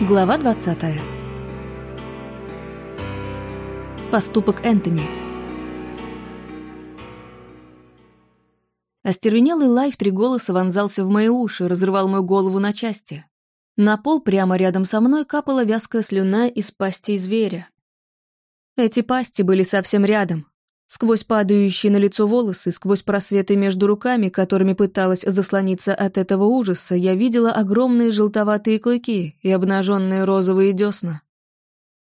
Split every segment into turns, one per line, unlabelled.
Глава 20. Поступок Энтони. Остервенелый лай в три голоса вонзался в мои уши, разрывал мою голову на части. На пол прямо рядом со мной капала вязкая слюна из пастей зверя. Эти пасти были совсем рядом, Сквозь падающие на лицо волосы, сквозь просветы между руками, которыми пыталась заслониться от этого ужаса, я видела огромные желтоватые клыки и обнаженные розовые десна.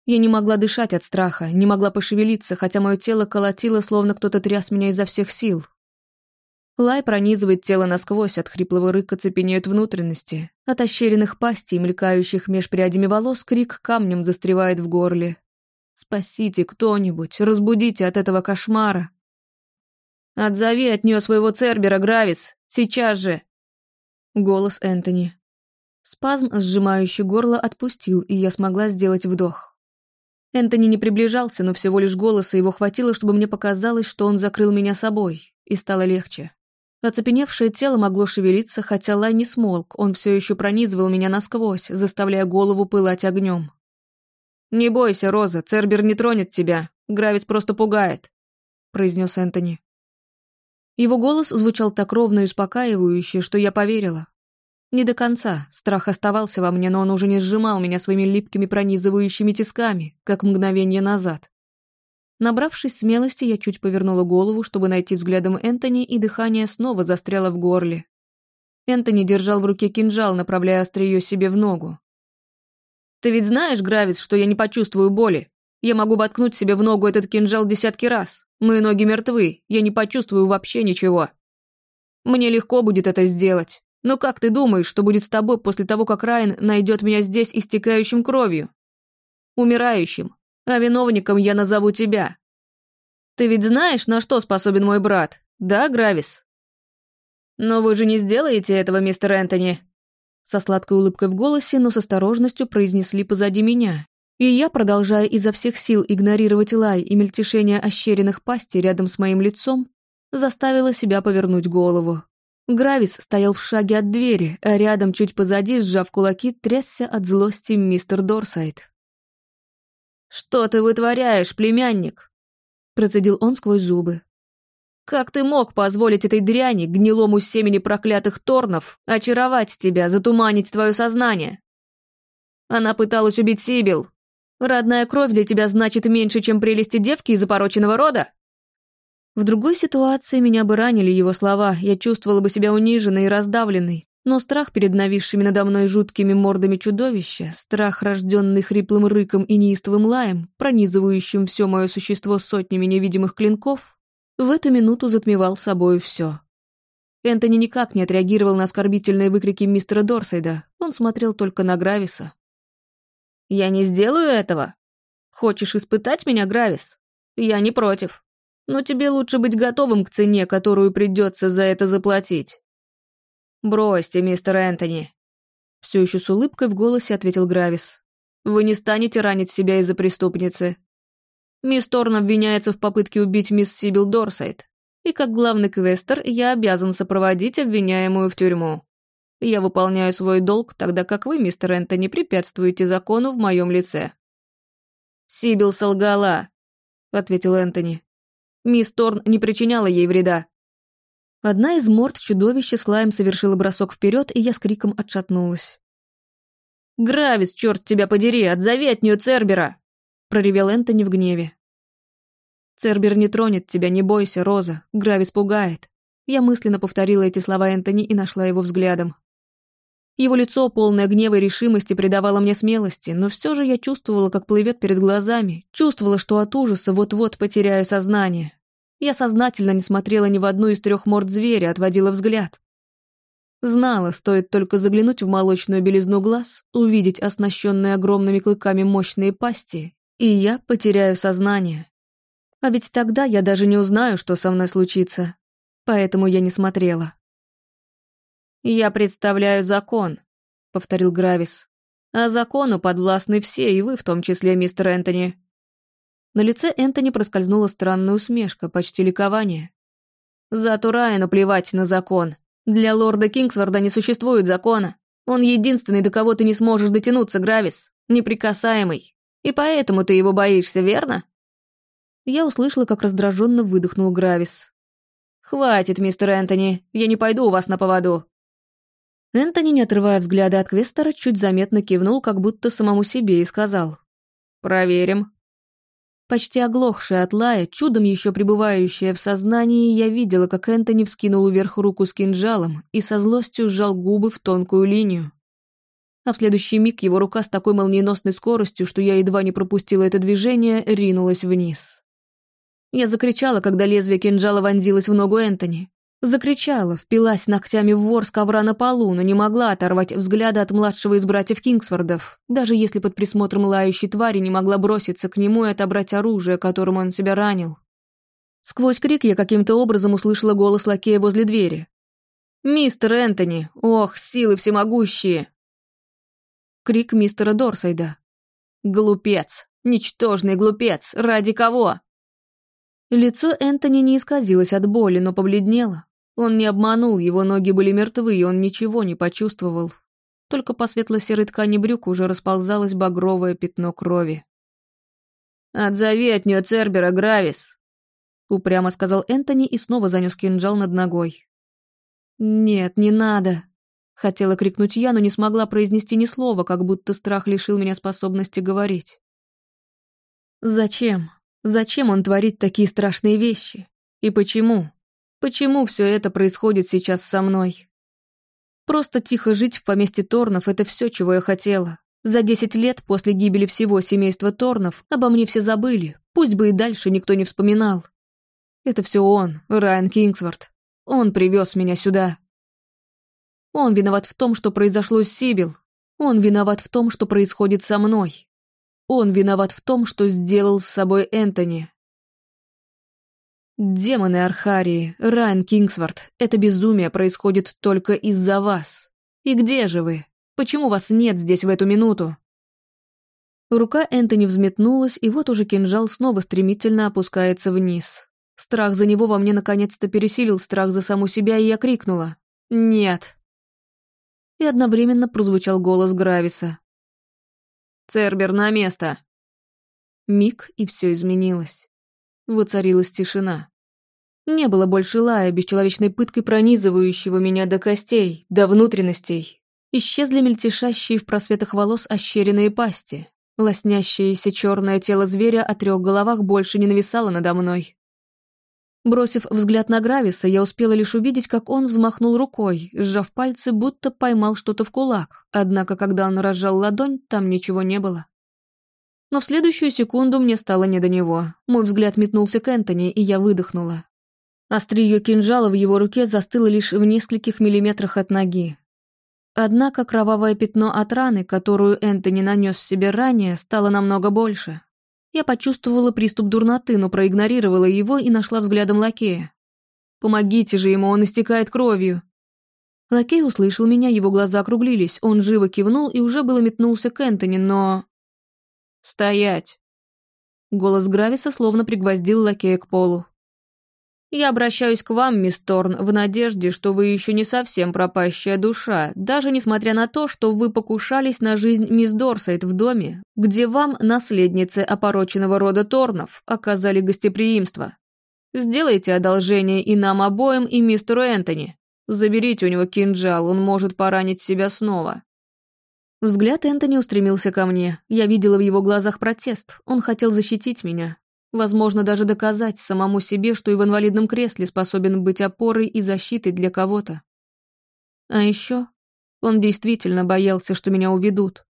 Я не могла дышать от страха, не могла пошевелиться, хотя мое тело колотило, словно кто-то тряс меня изо всех сил. Лай пронизывает тело насквозь, от хриплого рыка цепенеют внутренности, от ощеренных пастей, мелькающих меж прядями волос, крик камнем застревает в горле, Спасите кто-нибудь, разбудите от этого кошмара. Отзови от нее своего Цербера, Гравис, сейчас же. Голос Энтони. Спазм, сжимающий горло, отпустил, и я смогла сделать вдох. Энтони не приближался, но всего лишь голоса его хватило, чтобы мне показалось, что он закрыл меня собой, и стало легче. Оцепеневшее тело могло шевелиться, хотя лай не смолк, он все еще пронизывал меня насквозь, заставляя голову пылать огнем. «Не бойся, Роза, Цербер не тронет тебя. Гравис просто пугает», — произнес Энтони. Его голос звучал так ровно и успокаивающе, что я поверила. Не до конца, страх оставался во мне, но он уже не сжимал меня своими липкими пронизывающими тисками, как мгновение назад. Набравшись смелости, я чуть повернула голову, чтобы найти взглядом Энтони, и дыхание снова застряло в горле. Энтони держал в руке кинжал, направляя острие себе в ногу. Ты ведь знаешь, Гравис, что я не почувствую боли? Я могу воткнуть себе в ногу этот кинжал десятки раз. Мои ноги мертвы, я не почувствую вообще ничего. Мне легко будет это сделать. Но как ты думаешь, что будет с тобой после того, как Райан найдет меня здесь истекающим кровью? Умирающим. А виновником я назову тебя. Ты ведь знаешь, на что способен мой брат, да, Гравис? Но вы же не сделаете этого, мистер Энтони. Со сладкой улыбкой в голосе, но с осторожностью произнесли позади меня. И я, продолжая изо всех сил игнорировать лай и мельтешение ощеренных пастей рядом с моим лицом, заставила себя повернуть голову. Гравис стоял в шаге от двери, а рядом, чуть позади, сжав кулаки, трясся от злости мистер Дорсайт. «Что ты вытворяешь, племянник?» Процедил он сквозь зубы. Как ты мог позволить этой дряни, гнилому семени проклятых торнов, очаровать тебя, затуманить твое сознание? Она пыталась убить Сибил. Родная кровь для тебя значит меньше, чем прелести девки из запороченного рода? В другой ситуации меня бы ранили его слова, я чувствовала бы себя униженной и раздавленной, но страх перед нависшими надо мной жуткими мордами чудовища, страх, рожденный хриплым рыком и неистовым лаем, пронизывающим все мое существо сотнями невидимых клинков, в эту минуту затмевал собой все. Энтони никак не отреагировал на оскорбительные выкрики мистера Дорсейда, он смотрел только на Грависа. «Я не сделаю этого. Хочешь испытать меня, Гравис? Я не против. Но тебе лучше быть готовым к цене, которую придется за это заплатить». «Бросьте, мистер Энтони», — все еще с улыбкой в голосе ответил Гравис. «Вы не станете ранить себя из-за преступницы. Мисс Торн обвиняется в попытке убить мисс Сибил Дорсайт, и как главный квестер я обязан сопроводить обвиняемую в тюрьму. Я выполняю свой долг, тогда как вы, мистер Энтони, препятствуете закону в моем лице». «Сибил солгала», — ответил Энтони. «Мисс Торн не причиняла ей вреда». Одна из морд чудовища с лаем совершила бросок вперед, и я с криком отшатнулась. «Гравис, черт тебя подери, отзови от нее Цербера!» — проревел Энтони в гневе. «Цербер не тронет тебя, не бойся, Роза, Гравис пугает». Я мысленно повторила эти слова Энтони и нашла его взглядом. Его лицо, полное гнева и решимости, придавало мне смелости, но все же я чувствовала, как плывет перед глазами, чувствовала, что от ужаса вот-вот потеряю сознание. Я сознательно не смотрела ни в одну из трех морд зверя, отводила взгляд. Знала, стоит только заглянуть в молочную белизну глаз, увидеть оснащенные огромными клыками мощные пасти, и я потеряю сознание. А ведь тогда я даже не узнаю, что со мной случится. Поэтому я не смотрела. «Я представляю закон», — повторил Гравис. «А закону подвластны все, и вы в том числе, мистер Энтони». На лице Энтони проскользнула странная усмешка, почти ликование. «За Турайну плевать на закон. Для лорда Кингсворда не существует закона. Он единственный, до кого ты не сможешь дотянуться, Гравис. Неприкасаемый. И поэтому ты его боишься, верно?» Я услышала, как раздраженно выдохнул Гравис. «Хватит, мистер Энтони, я не пойду у вас на поводу». Энтони, не отрывая взгляда от Квестера, чуть заметно кивнул, как будто самому себе, и сказал. «Проверим». Почти оглохшая от лая, чудом еще пребывающая в сознании, я видела, как Энтони вскинул вверх руку с кинжалом и со злостью сжал губы в тонкую линию. А в следующий миг его рука с такой молниеносной скоростью, что я едва не пропустила это движение, ринулась вниз. Я закричала, когда лезвие кинжала вонзилось в ногу Энтони. Закричала, впилась ногтями в ворс ковра на полу, но не могла оторвать взгляда от младшего из братьев Кингсфордов, даже если под присмотром лающей твари не могла броситься к нему и отобрать оружие, которым он себя ранил. Сквозь крик я каким-то образом услышала голос лакея возле двери. «Мистер Энтони! Ох, силы всемогущие!» Крик мистера Дорсайда. «Глупец! Ничтожный глупец! Ради кого?» Лицо Энтони не исказилось от боли, но побледнело. Он не обманул, его ноги были мертвы, и он ничего не почувствовал. Только по светло-серой ткани брюк уже расползалось багровое пятно крови. «Отзови от нее Цербера, Гравис!» Упрямо сказал Энтони и снова занес кинжал над ногой. «Нет, не надо!» Хотела крикнуть я, но не смогла произнести ни слова, как будто страх лишил меня способности говорить. «Зачем?» Зачем он творит такие страшные вещи? И почему? Почему все это происходит сейчас со мной? Просто тихо жить в поместье Торнов — это все, чего я хотела. За десять лет после гибели всего семейства Торнов обо мне все забыли, пусть бы и дальше никто не вспоминал. Это все он, Райан Кингсворт. Он привез меня сюда. Он виноват в том, что произошло с Сибил. Он виноват в том, что происходит со мной. Он виноват в том, что сделал с собой Энтони. Демоны Архарии, Райан Кингсворт, это безумие происходит только из-за вас. И где же вы? Почему вас нет здесь в эту минуту? Рука Энтони взметнулась, и вот уже кинжал снова стремительно опускается вниз. Страх за него во мне наконец-то пересилил страх за саму себя, и я крикнула «Нет!». И одновременно прозвучал голос Грависа. Цербер на место!» Миг, и все изменилось. Воцарилась тишина. Не было больше лая, бесчеловечной пыткой пронизывающего меня до костей, до внутренностей. Исчезли мельтешащие в просветах волос ощеренные пасти. Лоснящееся черное тело зверя о трех головах больше не нависало надо мной. Бросив взгляд на Грависа, я успела лишь увидеть, как он взмахнул рукой, сжав пальцы, будто поймал что-то в кулак, однако когда он разжал ладонь, там ничего не было. Но в следующую секунду мне стало не до него. Мой взгляд метнулся к Энтони, и я выдохнула. Острие кинжала в его руке застыло лишь в нескольких миллиметрах от ноги. Однако кровавое пятно от раны, которую Энтони нанес себе ранее, стало намного больше. Я почувствовала приступ дурноты, но проигнорировала его и нашла взглядом лакея. «Помогите же ему, он истекает кровью!» Лакей услышал меня, его глаза округлились, он живо кивнул и уже было метнулся к Энтони, но... «Стоять!» Голос Грависа словно пригвоздил лакея к полу. Я обращаюсь к вам, мисс Торн, в надежде, что вы еще не совсем пропащая душа, даже несмотря на то, что вы покушались на жизнь мисс Дорсайт в доме, где вам, наследницы опороченного рода Торнов, оказали гостеприимство. Сделайте одолжение и нам обоим, и мистеру Энтони. Заберите у него кинжал, он может поранить себя снова». Взгляд Энтони устремился ко мне. Я видела в его глазах протест. Он хотел защитить меня. Возможно, даже доказать самому себе, что и в инвалидном кресле способен быть опорой и защитой для кого-то. А еще он действительно боялся, что меня уведут.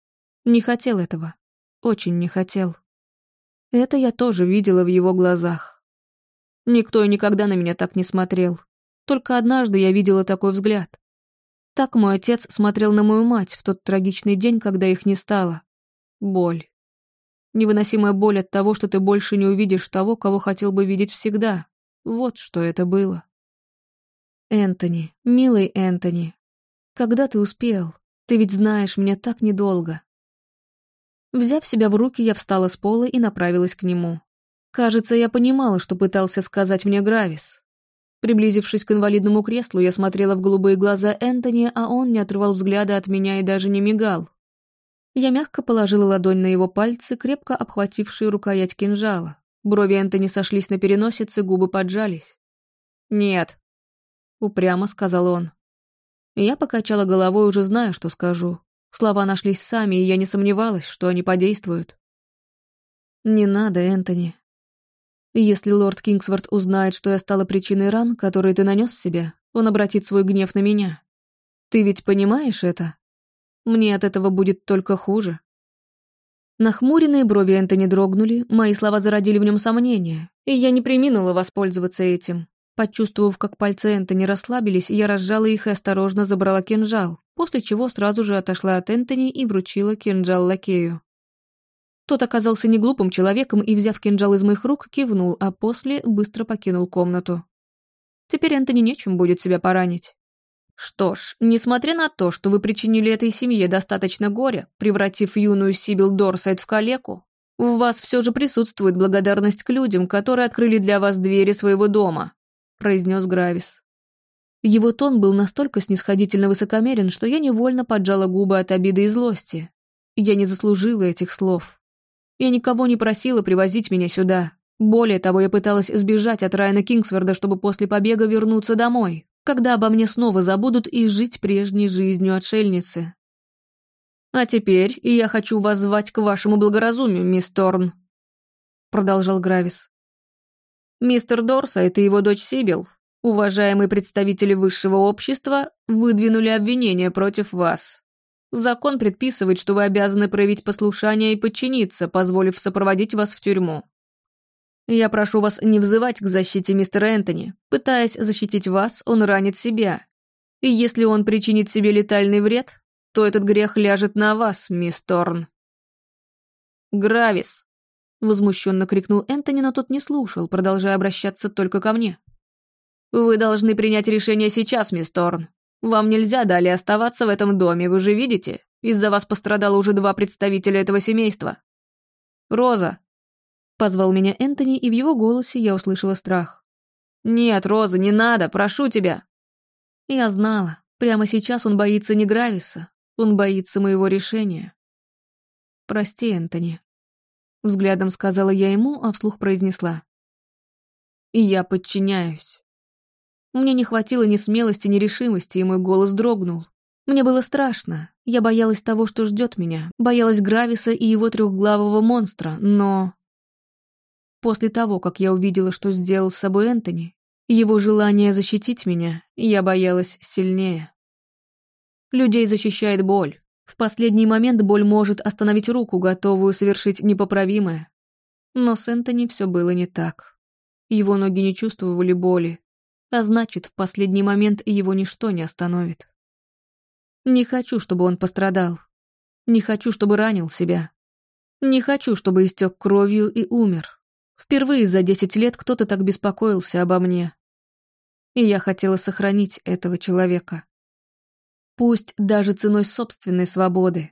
Не хотел этого. Очень не хотел. Это я тоже видела в его глазах. Никто и никогда на меня так не смотрел. Только однажды я видела такой взгляд. Так мой отец смотрел на мою мать в тот трагичный день, когда их не стало. Боль. Невыносимая боль от того, что ты больше не увидишь того, кого хотел бы видеть всегда. Вот что это было. Энтони, милый Энтони, когда ты успел? Ты ведь знаешь меня так недолго. Взяв себя в руки, я встала с пола и направилась к нему. Кажется, я понимала, что пытался сказать мне Гравис. Приблизившись к инвалидному креслу, я смотрела в голубые глаза Энтони, а он не отрывал взгляда от меня и даже не мигал. Я мягко положила ладонь на его пальцы, крепко обхватившие рукоять кинжала. Брови Энтони сошлись на переносице, губы поджались. «Нет», — упрямо сказал он. Я покачала головой, уже зная, что скажу. Слова нашлись сами, и я не сомневалась, что они подействуют. «Не надо, Энтони. Если лорд Кингсворт узнает, что я стала причиной ран, которые ты нанес себе, он обратит свой гнев на меня. Ты ведь понимаешь это? Мне от этого будет только хуже». Нахмуренные брови Энтони дрогнули, мои слова зародили в нем сомнения, и я не приминула воспользоваться этим. Почувствовав, как пальцы Энтони расслабились, я разжала их и осторожно забрала кинжал, после чего сразу же отошла от Энтони и вручила кинжал лакею. Тот оказался неглупым человеком и, взяв кинжал из моих рук, кивнул, а после быстро покинул комнату. Теперь Энтони нечем будет себя поранить. Что ж, несмотря на то, что вы причинили этой семье достаточно горя, превратив юную Сибил Дорсайт в калеку, в вас все же присутствует благодарность к людям, которые открыли для вас двери своего дома», — произнес Гравис. Его тон был настолько снисходительно высокомерен, что я невольно поджала губы от обиды и злости. Я не заслужила этих слов. Я никого не просила привозить меня сюда. Более того, я пыталась сбежать от Райана Кингсворда, чтобы после побега вернуться домой, когда обо мне снова забудут и жить прежней жизнью отшельницы. «А теперь я хочу вас звать к вашему благоразумию, мисс Торн», — продолжал Гравис. «Мистер Дорсайт и его дочь Сибил, уважаемые представители высшего общества, выдвинули обвинения против вас. Закон предписывает, что вы обязаны проявить послушание и подчиниться, позволив сопроводить вас в тюрьму. Я прошу вас не взывать к защите мистера Энтони. Пытаясь защитить вас, он ранит себя. И если он причинит себе летальный вред, то этот грех ляжет на вас, мисс Торн. «Гравис!» — возмущенно крикнул Энтони, но тот не слушал, продолжая обращаться только ко мне. «Вы должны принять решение сейчас, мисс Торн. Вам нельзя далее оставаться в этом доме, вы же видите? Из-за вас пострадало уже два представителя этого семейства. Роза!» Позвал меня Энтони, и в его голосе я услышала страх. «Нет, Роза, не надо, прошу тебя!» Я знала, прямо сейчас он боится не Грависа, он боится моего решения. «Прости, Энтони», — взглядом сказала я ему, а вслух произнесла. «И я подчиняюсь». Мне не хватило ни смелости, ни решимости, и мой голос дрогнул. Мне было страшно. Я боялась того, что ждет меня. Боялась Грависа и его трехглавого монстра, но... После того, как я увидела, что сделал с собой Энтони, его желание защитить меня, я боялась сильнее. Людей защищает боль. В последний момент боль может остановить руку, готовую совершить непоправимое. Но с Энтони все было не так. Его ноги не чувствовали боли, а значит, в последний момент его ничто не остановит. Не хочу, чтобы он пострадал. Не хочу, чтобы ранил себя. Не хочу, чтобы истек кровью и умер. Впервые за десять лет кто-то так беспокоился обо мне. И я хотела сохранить этого человека. Пусть даже ценой собственной свободы.